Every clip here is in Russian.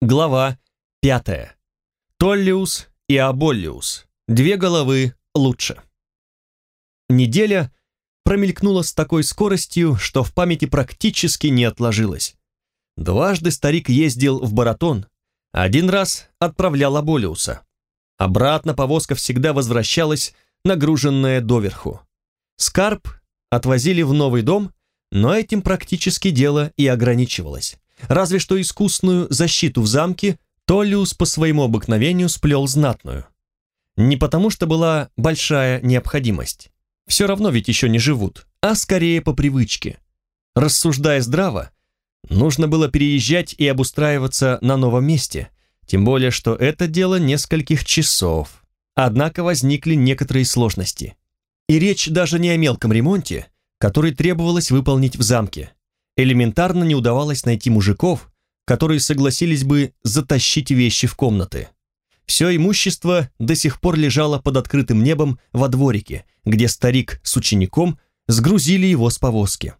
Глава пятая. Толлиус и Аболлиус. Две головы лучше. Неделя промелькнула с такой скоростью, что в памяти практически не отложилась. Дважды старик ездил в Баратон, один раз отправлял Аболиуса. Обратно повозка всегда возвращалась, нагруженная доверху. Скарб отвозили в новый дом, но этим практически дело и ограничивалось. Разве что искусную защиту в замке Толлиус по своему обыкновению сплел знатную. Не потому, что была большая необходимость. Все равно ведь еще не живут, а скорее по привычке. Рассуждая здраво, нужно было переезжать и обустраиваться на новом месте, тем более, что это дело нескольких часов. Однако возникли некоторые сложности. И речь даже не о мелком ремонте, который требовалось выполнить в замке. Элементарно не удавалось найти мужиков, которые согласились бы затащить вещи в комнаты. Все имущество до сих пор лежало под открытым небом во дворике, где старик с учеником сгрузили его с повозки.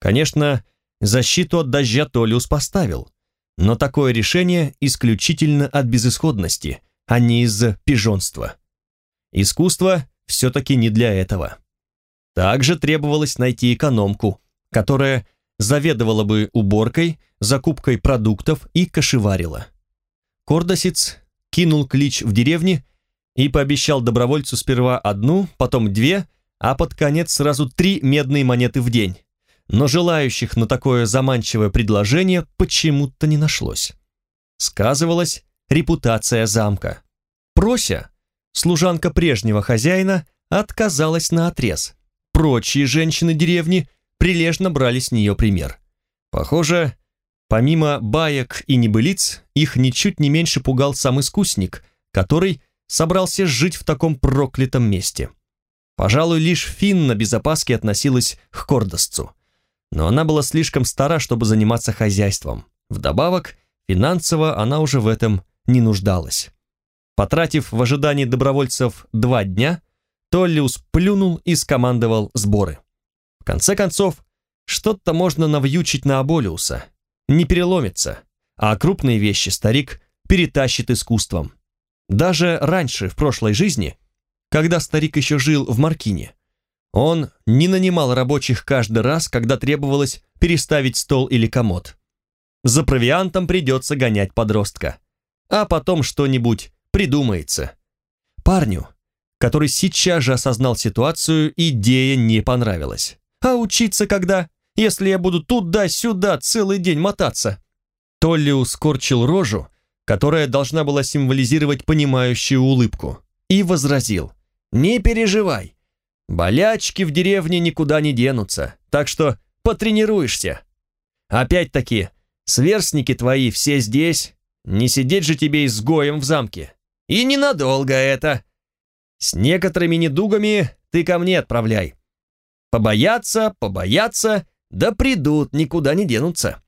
Конечно, защиту от дождя Толиус поставил, но такое решение исключительно от безысходности, а не из-за пижонства. Искусство все-таки не для этого. Также требовалось найти экономку, которая заведовала бы уборкой, закупкой продуктов и кошеварила. Кордосец кинул клич в деревне и пообещал добровольцу сперва одну, потом две, а под конец сразу три медные монеты в день. Но желающих на такое заманчивое предложение почему-то не нашлось. Сказывалась репутация замка. Прося, служанка прежнего хозяина, отказалась на отрез. Прочие женщины деревни прилежно брали с нее пример. Похоже, помимо баек и небылиц, их ничуть не меньше пугал сам искусник, который собрался жить в таком проклятом месте. Пожалуй, лишь Финна без опаски относилась к Кордосцу. Но она была слишком стара, чтобы заниматься хозяйством. Вдобавок, финансово она уже в этом не нуждалась. Потратив в ожидании добровольцев два дня, Толлиус плюнул и скомандовал сборы. В конце концов, что-то можно навьючить на Аболиуса. Не переломится, а крупные вещи старик перетащит искусством. Даже раньше, в прошлой жизни, когда старик еще жил в Маркине, он не нанимал рабочих каждый раз, когда требовалось переставить стол или комод. За провиантом придется гонять подростка. А потом что-нибудь придумается. Парню, который сейчас же осознал ситуацию, идея не понравилась. Учиться когда, если я буду туда-сюда целый день мотаться? Толли ускорчил рожу, которая должна была символизировать понимающую улыбку, и возразил. «Не переживай, болячки в деревне никуда не денутся, так что потренируешься. Опять-таки, сверстники твои все здесь, не сидеть же тебе изгоем в замке. И ненадолго это. С некоторыми недугами ты ко мне отправляй. Побояться, побояться, да придут, никуда не денутся.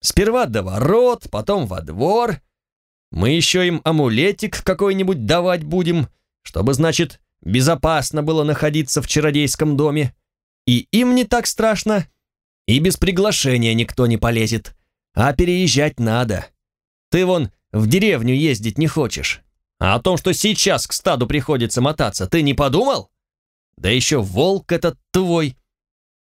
Сперва до ворот, потом во двор. Мы еще им амулетик какой-нибудь давать будем, чтобы, значит, безопасно было находиться в чародейском доме. И им не так страшно, и без приглашения никто не полезет. А переезжать надо. Ты вон в деревню ездить не хочешь. А о том, что сейчас к стаду приходится мотаться, ты не подумал? Да еще волк этот твой.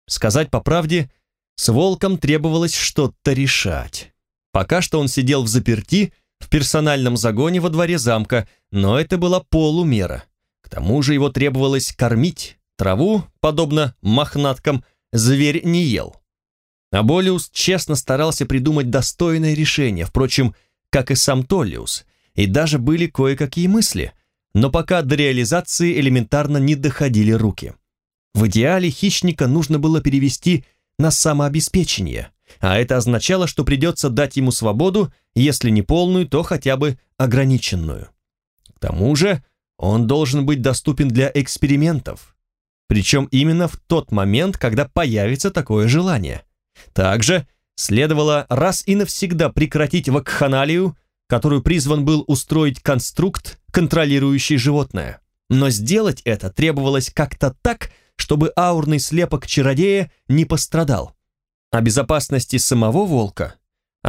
Сказать по правде, с волком требовалось что-то решать. Пока что он сидел в заперти в персональном загоне во дворе замка, но это была полумера. К тому же его требовалось кормить. Траву, подобно мохнаткам, зверь не ел. Аболиус честно старался придумать достойное решение, впрочем, как и сам Толлиус, и даже были кое-какие мысли – но пока до реализации элементарно не доходили руки. В идеале хищника нужно было перевести на самообеспечение, а это означало, что придется дать ему свободу, если не полную, то хотя бы ограниченную. К тому же он должен быть доступен для экспериментов, причем именно в тот момент, когда появится такое желание. Также следовало раз и навсегда прекратить вакханалию, которую призван был устроить конструкт, контролирующий животное. Но сделать это требовалось как-то так, чтобы аурный слепок чародея не пострадал. О безопасности самого волка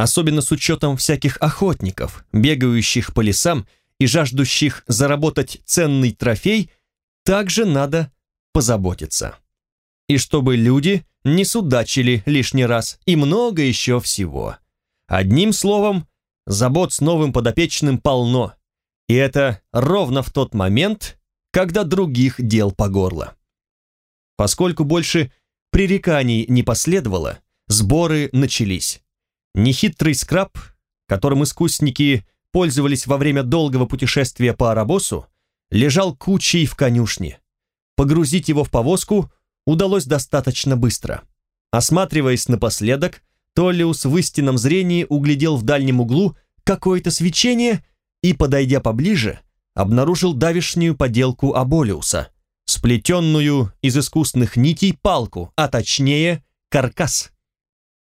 особенно с учетом всяких охотников, бегающих по лесам и жаждущих заработать ценный трофей, также надо позаботиться. И чтобы люди не судачили лишний раз, и много еще всего. Одним словом, забот с новым подопечным полно, и это ровно в тот момент, когда других дел по горло. Поскольку больше пререканий не последовало, сборы начались. Нехитрый скраб, которым искусники пользовались во время долгого путешествия по Арабосу, лежал кучей в конюшне. Погрузить его в повозку удалось достаточно быстро. Осматриваясь напоследок, Толлиус в истинном зрении углядел в дальнем углу какое-то свечение и, подойдя поближе, обнаружил давишнюю поделку Аболиуса, сплетенную из искусных нитей палку, а точнее каркас.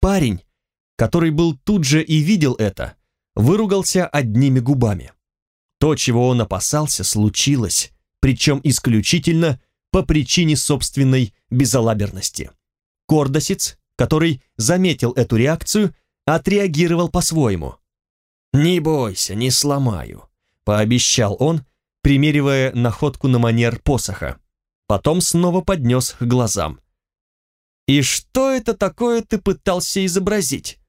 Парень, который был тут же и видел это, выругался одними губами. То, чего он опасался, случилось, причем исключительно по причине собственной безалаберности. Кордосец, который заметил эту реакцию, отреагировал по-своему. «Не бойся, не сломаю», — пообещал он, примеривая находку на манер посоха. Потом снова поднес к глазам. «И что это такое ты пытался изобразить?»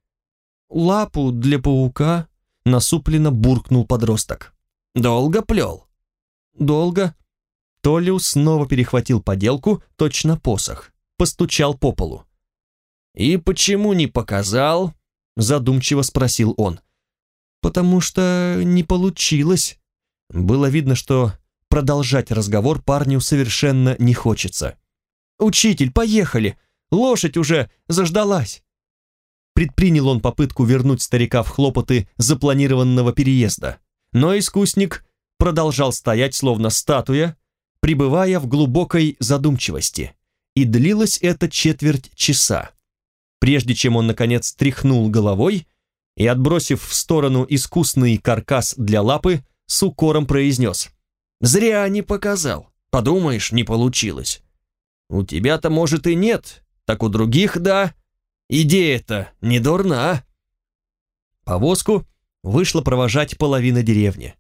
«Лапу для паука», — насупленно буркнул подросток. «Долго плел?» «Долго». Толиус снова перехватил поделку, точно посох, постучал по полу. «И почему не показал?» — задумчиво спросил он. «Потому что не получилось». Было видно, что продолжать разговор парню совершенно не хочется. «Учитель, поехали! Лошадь уже заждалась!» Предпринял он попытку вернуть старика в хлопоты запланированного переезда, но искусник продолжал стоять словно статуя, пребывая в глубокой задумчивости. И длилось это четверть часа прежде чем он, наконец, тряхнул головой и, отбросив в сторону искусный каркас для лапы, с укором произнес. «Зря не показал. Подумаешь, не получилось. У тебя-то, может, и нет, так у других, да. Идея-то не дурна». Повозку вышла провожать половина деревни.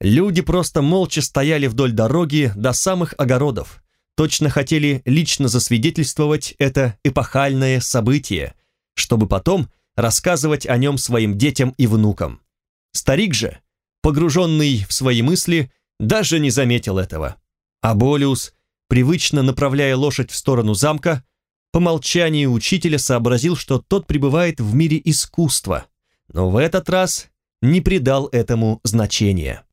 Люди просто молча стояли вдоль дороги до самых огородов, точно хотели лично засвидетельствовать это эпохальное событие, чтобы потом рассказывать о нем своим детям и внукам. Старик же, погруженный в свои мысли, даже не заметил этого. А Болиус, привычно направляя лошадь в сторону замка, по молчанию учителя сообразил, что тот пребывает в мире искусства, но в этот раз не придал этому значения.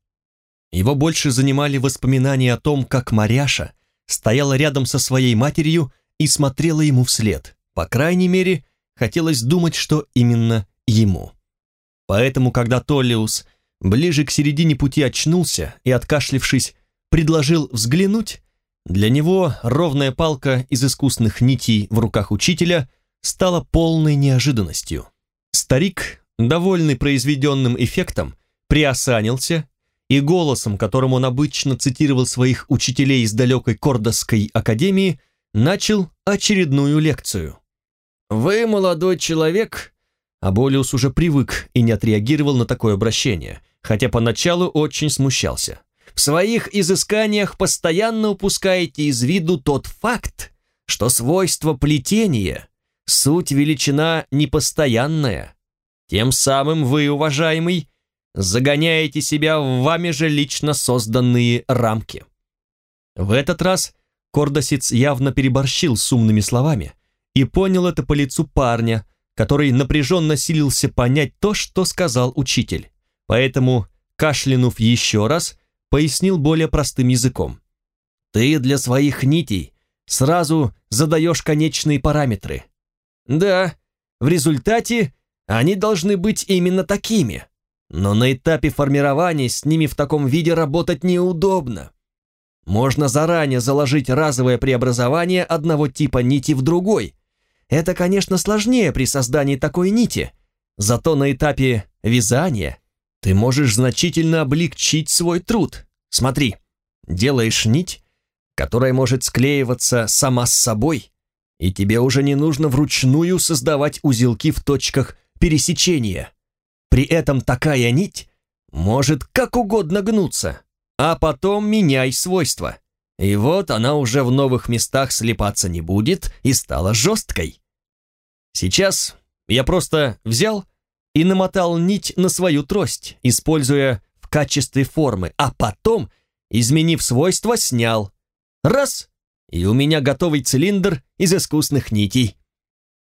Его больше занимали воспоминания о том, как Маряша стояла рядом со своей матерью и смотрела ему вслед. По крайней мере, хотелось думать, что именно ему. Поэтому, когда Толлиус ближе к середине пути очнулся и, откашлившись, предложил взглянуть, для него ровная палка из искусных нитей в руках учителя стала полной неожиданностью. Старик, довольный произведенным эффектом, приосанился и голосом, которым он обычно цитировал своих учителей из далекой Кордосской академии, начал очередную лекцию. «Вы, молодой человек...» Аболиус уже привык и не отреагировал на такое обращение, хотя поначалу очень смущался. «В своих изысканиях постоянно упускаете из виду тот факт, что свойство плетения — суть величина непостоянная. Тем самым вы, уважаемый, загоняете себя в вами же лично созданные рамки. В этот раз Кордосец явно переборщил с умными словами и понял это по лицу парня, который напряженно силился понять то, что сказал учитель. Поэтому, кашлянув еще раз, пояснил более простым языком. «Ты для своих нитей сразу задаешь конечные параметры. Да, в результате они должны быть именно такими. Но на этапе формирования с ними в таком виде работать неудобно. Можно заранее заложить разовое преобразование одного типа нити в другой. Это, конечно, сложнее при создании такой нити, зато на этапе вязания ты можешь значительно облегчить свой труд. Смотри, делаешь нить, которая может склеиваться сама с собой, и тебе уже не нужно вручную создавать узелки в точках пересечения. При этом такая нить может как угодно гнуться, а потом меняй свойства. И вот она уже в новых местах слипаться не будет и стала жесткой. Сейчас я просто взял и намотал нить на свою трость, используя в качестве формы, а потом, изменив свойства, снял. Раз, и у меня готовый цилиндр из искусных нитей.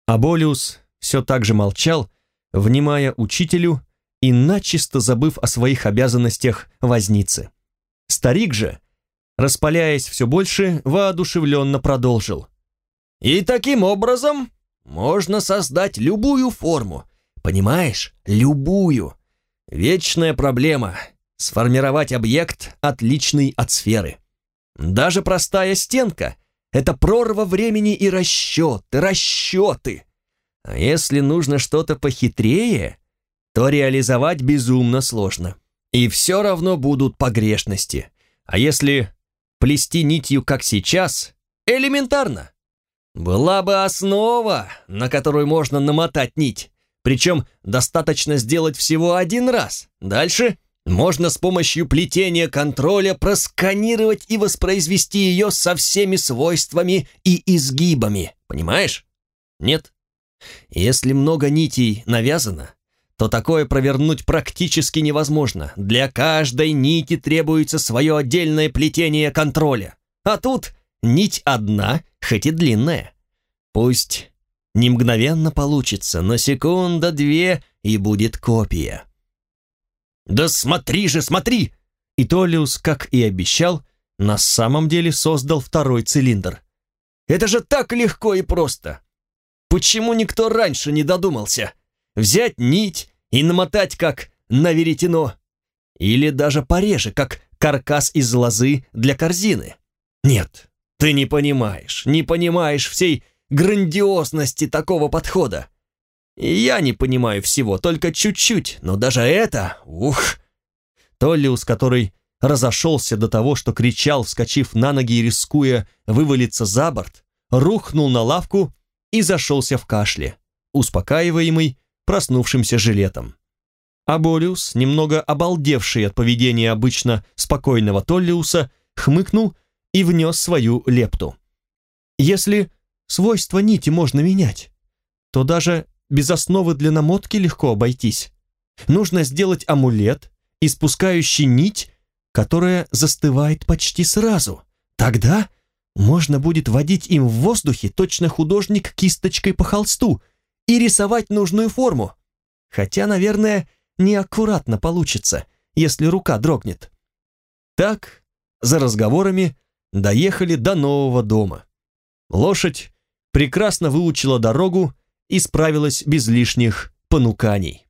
Аболиус все так же молчал, внимая учителю и начисто забыв о своих обязанностях возницы. Старик же, распаляясь все больше, воодушевленно продолжил. «И таким образом можно создать любую форму, понимаешь, любую. Вечная проблема — сформировать объект, отличный от сферы. Даже простая стенка — это прорва времени и расчеты, расчеты. А если нужно что-то похитрее, то реализовать безумно сложно. И все равно будут погрешности. А если плести нитью, как сейчас, элементарно. Была бы основа, на которую можно намотать нить. Причем достаточно сделать всего один раз. Дальше можно с помощью плетения контроля просканировать и воспроизвести ее со всеми свойствами и изгибами. Понимаешь? Нет. Если много нитей навязано, то такое провернуть практически невозможно. Для каждой нити требуется свое отдельное плетение контроля. А тут нить одна, хоть и длинная. Пусть не мгновенно получится, но секунда-две и будет копия. «Да смотри же, смотри!» И Толиус, как и обещал, на самом деле создал второй цилиндр. «Это же так легко и просто! Почему никто раньше не додумался? Взять нить и намотать как на веретено. Или даже пореже, как каркас из лозы для корзины. Нет, ты не понимаешь, не понимаешь всей грандиозности такого подхода. Я не понимаю всего, только чуть-чуть, но даже это, ух! Толлиус, который разошелся до того, что кричал, вскочив на ноги и рискуя вывалиться за борт, рухнул на лавку и зашелся в кашле, успокаиваемый проснувшимся жилетом. Аболиус, немного обалдевший от поведения обычно спокойного Толлиуса, хмыкнул и внес свою лепту. Если свойства нити можно менять, то даже без основы для намотки легко обойтись. Нужно сделать амулет, испускающий нить, которая застывает почти сразу. Тогда можно будет водить им в воздухе точно художник кисточкой по холсту – и рисовать нужную форму. Хотя, наверное, неаккуратно получится, если рука дрогнет. Так, за разговорами, доехали до нового дома. Лошадь прекрасно выучила дорогу и справилась без лишних понуканий.